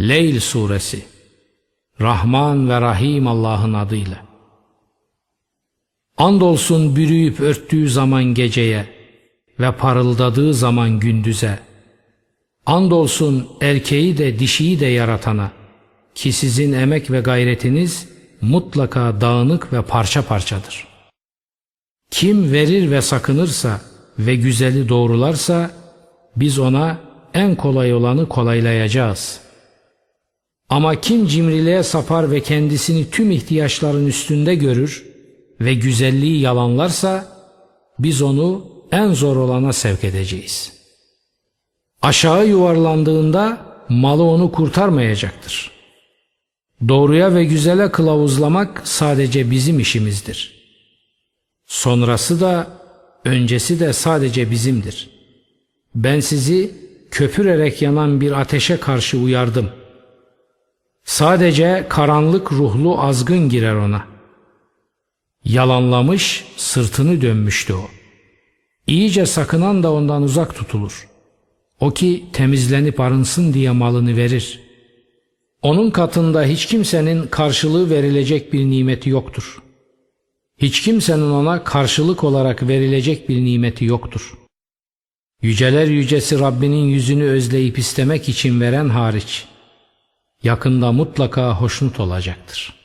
Leyl Suresi Rahman ve Rahim Allah'ın adıyla Andolsun bürüyüp örttüğü zaman geceye ve parıldadığı zaman gündüze. Andolsun erkeği de dişiyi de yaratana ki sizin emek ve gayretiniz mutlaka dağınık ve parça parçadır. Kim verir ve sakınırsa ve güzeli doğrularsa biz ona en kolay olanı kolaylayacağız. Ama kim cimriliğe sapar ve kendisini tüm ihtiyaçların üstünde görür ve güzelliği yalanlarsa biz onu en zor olana sevk edeceğiz. Aşağı yuvarlandığında malı onu kurtarmayacaktır. Doğruya ve güzele kılavuzlamak sadece bizim işimizdir. Sonrası da öncesi de sadece bizimdir. Ben sizi köpürerek yanan bir ateşe karşı uyardım. Sadece karanlık ruhlu azgın girer ona. Yalanlamış, sırtını dönmüştü o. İyice sakınan da ondan uzak tutulur. O ki temizlenip arınsın diye malını verir. Onun katında hiç kimsenin karşılığı verilecek bir nimeti yoktur. Hiç kimsenin ona karşılık olarak verilecek bir nimeti yoktur. Yüceler yücesi Rabbinin yüzünü özleyip istemek için veren hariç, yakında mutlaka hoşnut olacaktır.''